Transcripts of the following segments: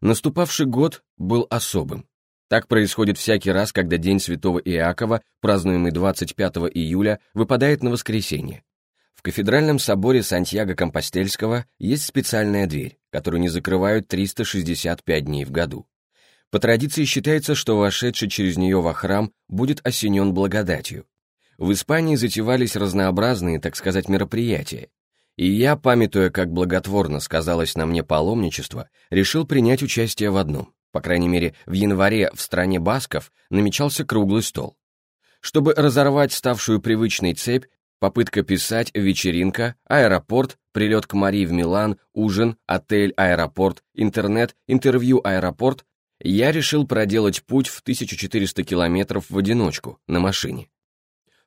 Наступавший год был особым. Так происходит всякий раз, когда День Святого Иакова, празднуемый 25 июля, выпадает на воскресенье. В кафедральном соборе Сантьяго-Компостельского есть специальная дверь, которую не закрывают 365 дней в году. По традиции считается, что вошедший через нее во храм будет осенен благодатью. В Испании затевались разнообразные, так сказать, мероприятия, и я, памятуя, как благотворно сказалось на мне паломничество, решил принять участие в одном. По крайней мере, в январе в стране басков намечался круглый стол. Чтобы разорвать ставшую привычной цепь, попытка писать, вечеринка, аэропорт, прилет к Марии в Милан, ужин, отель, аэропорт, интернет, интервью, аэропорт, я решил проделать путь в 1400 километров в одиночку, на машине.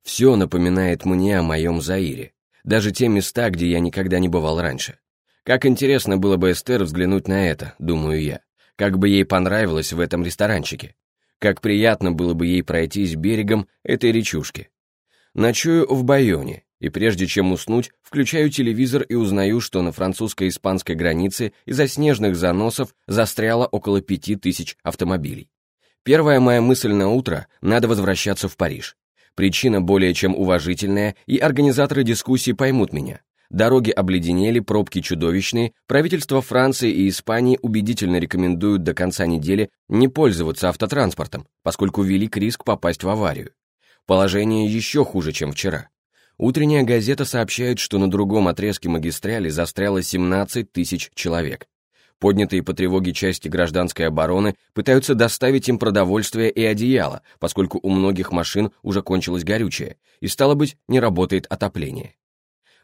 Все напоминает мне о моем Заире, даже те места, где я никогда не бывал раньше. Как интересно было бы Эстер взглянуть на это, думаю я. Как бы ей понравилось в этом ресторанчике. Как приятно было бы ей пройтись берегом этой речушки. Ночую в Байоне, и прежде чем уснуть, включаю телевизор и узнаю, что на французско-испанской границе из-за снежных заносов застряло около пяти тысяч автомобилей. Первая моя мысль на утро – надо возвращаться в Париж. Причина более чем уважительная, и организаторы дискуссии поймут меня. Дороги обледенели, пробки чудовищные, правительства Франции и Испании убедительно рекомендуют до конца недели не пользоваться автотранспортом, поскольку велик риск попасть в аварию. Положение еще хуже, чем вчера. Утренняя газета сообщает, что на другом отрезке магистрали застряло 17 тысяч человек. Поднятые по тревоге части гражданской обороны пытаются доставить им продовольствие и одеяло, поскольку у многих машин уже кончилось горючее, и, стало быть, не работает отопление.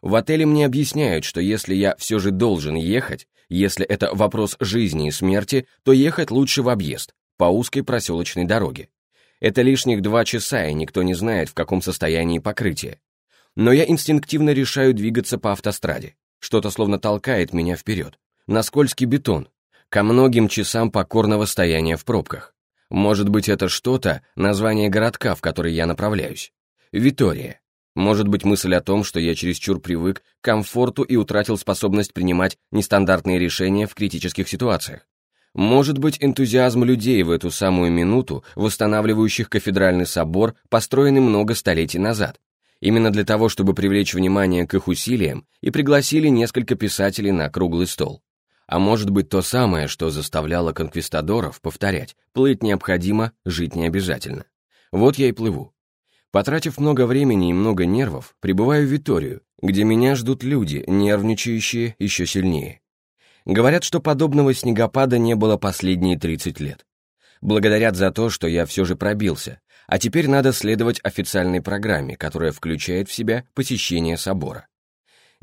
В отеле мне объясняют, что если я все же должен ехать, если это вопрос жизни и смерти, то ехать лучше в объезд, по узкой проселочной дороге. Это лишних два часа, и никто не знает, в каком состоянии покрытие. Но я инстинктивно решаю двигаться по автостраде. Что-то словно толкает меня вперед на скользкий бетон, ко многим часам покорного стояния в пробках. Может быть, это что-то, название городка, в который я направляюсь. Витория. Может быть, мысль о том, что я чересчур привык к комфорту и утратил способность принимать нестандартные решения в критических ситуациях. Может быть, энтузиазм людей в эту самую минуту, восстанавливающих кафедральный собор, построенный много столетий назад, именно для того, чтобы привлечь внимание к их усилиям, и пригласили несколько писателей на круглый стол. А может быть то самое, что заставляло конквистадоров повторять, плыть необходимо, жить не обязательно. Вот я и плыву. Потратив много времени и много нервов, прибываю в Виторию, где меня ждут люди, нервничающие еще сильнее. Говорят, что подобного снегопада не было последние 30 лет. Благодарят за то, что я все же пробился, а теперь надо следовать официальной программе, которая включает в себя посещение собора.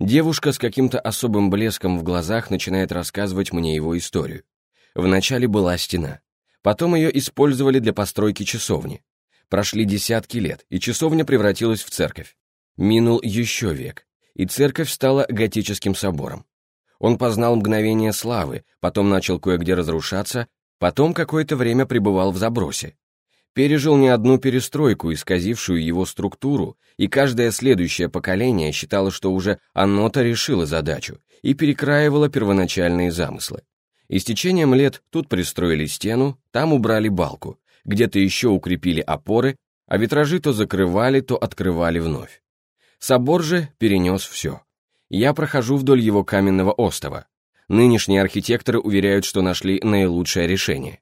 Девушка с каким-то особым блеском в глазах начинает рассказывать мне его историю. Вначале была стена. Потом ее использовали для постройки часовни. Прошли десятки лет, и часовня превратилась в церковь. Минул еще век, и церковь стала готическим собором. Он познал мгновение славы, потом начал кое-где разрушаться, потом какое-то время пребывал в забросе пережил не одну перестройку, исказившую его структуру, и каждое следующее поколение считало, что уже оно-то решило задачу и перекраивало первоначальные замыслы. И с течением лет тут пристроили стену, там убрали балку, где-то еще укрепили опоры, а витражи то закрывали, то открывали вновь. Собор же перенес все. Я прохожу вдоль его каменного остова. Нынешние архитекторы уверяют, что нашли наилучшее решение.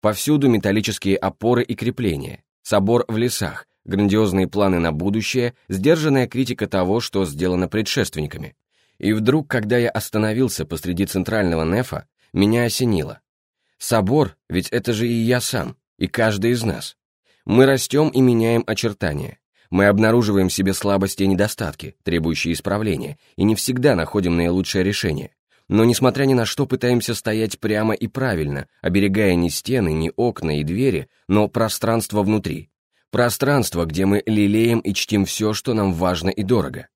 Повсюду металлические опоры и крепления, собор в лесах, грандиозные планы на будущее, сдержанная критика того, что сделано предшественниками. И вдруг, когда я остановился посреди центрального нефа, меня осенило. Собор, ведь это же и я сам, и каждый из нас. Мы растем и меняем очертания. Мы обнаруживаем в себе слабости и недостатки, требующие исправления, и не всегда находим наилучшее решение но, несмотря ни на что, пытаемся стоять прямо и правильно, оберегая не стены, не окна и двери, но пространство внутри. Пространство, где мы лелеем и чтим все, что нам важно и дорого.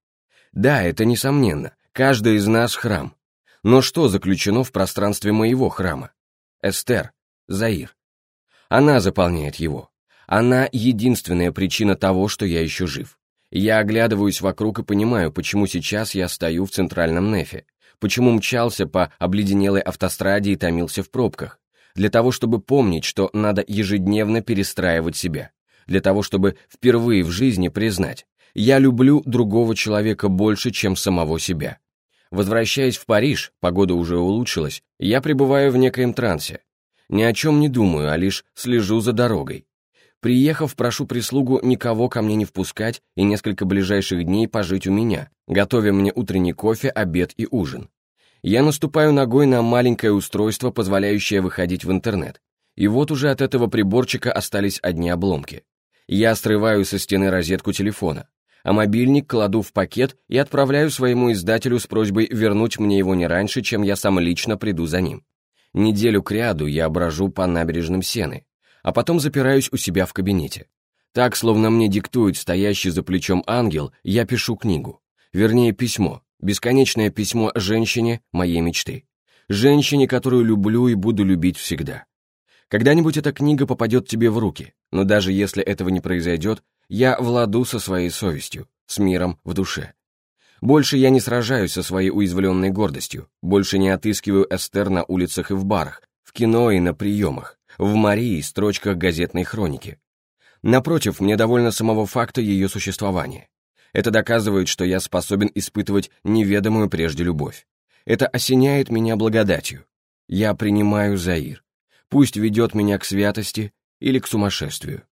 Да, это несомненно, каждый из нас храм. Но что заключено в пространстве моего храма? Эстер, Заир. Она заполняет его. Она единственная причина того, что я еще жив. Я оглядываюсь вокруг и понимаю, почему сейчас я стою в центральном нефе, Почему мчался по обледенелой автостраде и томился в пробках? Для того, чтобы помнить, что надо ежедневно перестраивать себя. Для того, чтобы впервые в жизни признать, я люблю другого человека больше, чем самого себя. Возвращаясь в Париж, погода уже улучшилась, я пребываю в некоем трансе. Ни о чем не думаю, а лишь слежу за дорогой. Приехав, прошу прислугу никого ко мне не впускать и несколько ближайших дней пожить у меня, готовя мне утренний кофе, обед и ужин. Я наступаю ногой на маленькое устройство, позволяющее выходить в интернет. И вот уже от этого приборчика остались одни обломки. Я срываю со стены розетку телефона, а мобильник кладу в пакет и отправляю своему издателю с просьбой вернуть мне его не раньше, чем я сам лично приду за ним. Неделю кряду я брожу по набережным Сены, а потом запираюсь у себя в кабинете. Так, словно мне диктует стоящий за плечом ангел, я пишу книгу. Вернее, письмо. Бесконечное письмо женщине моей мечты. Женщине, которую люблю и буду любить всегда. Когда-нибудь эта книга попадет тебе в руки, но даже если этого не произойдет, я владу со своей совестью, с миром в душе. Больше я не сражаюсь со своей уязвленной гордостью, больше не отыскиваю Эстер на улицах и в барах, в кино и на приемах в Марии строчках газетной хроники. Напротив, мне довольно самого факта ее существования. Это доказывает, что я способен испытывать неведомую прежде любовь. Это осеняет меня благодатью. Я принимаю Заир. Пусть ведет меня к святости или к сумасшествию.